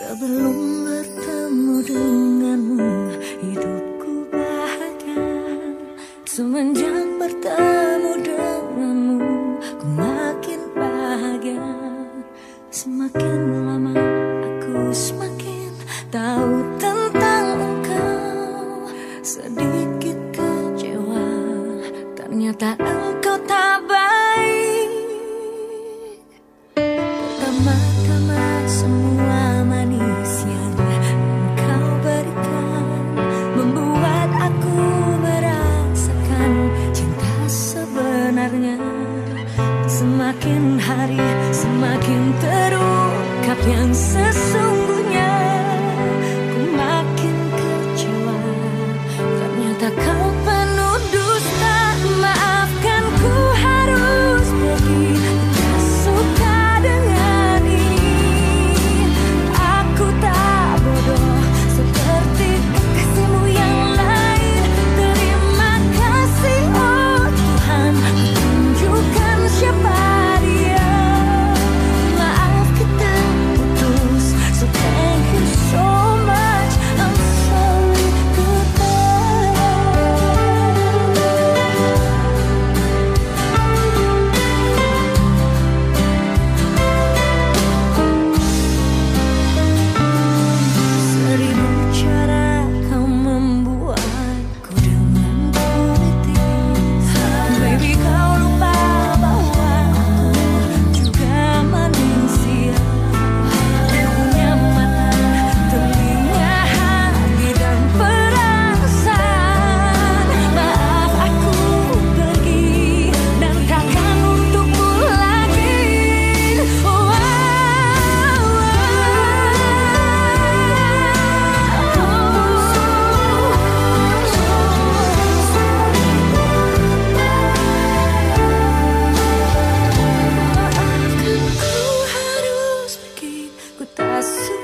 Sebelum bertemu denganmu Hidupku bahagia. Semenjak bertemu denganmu Ku makin bahagia. Semakin lama aku semakin tahu tentang engkau. Sedikit kecewa Ternyata sebenarnya. Semakin hari semakin terungkap yang sesungguhnya. abraço.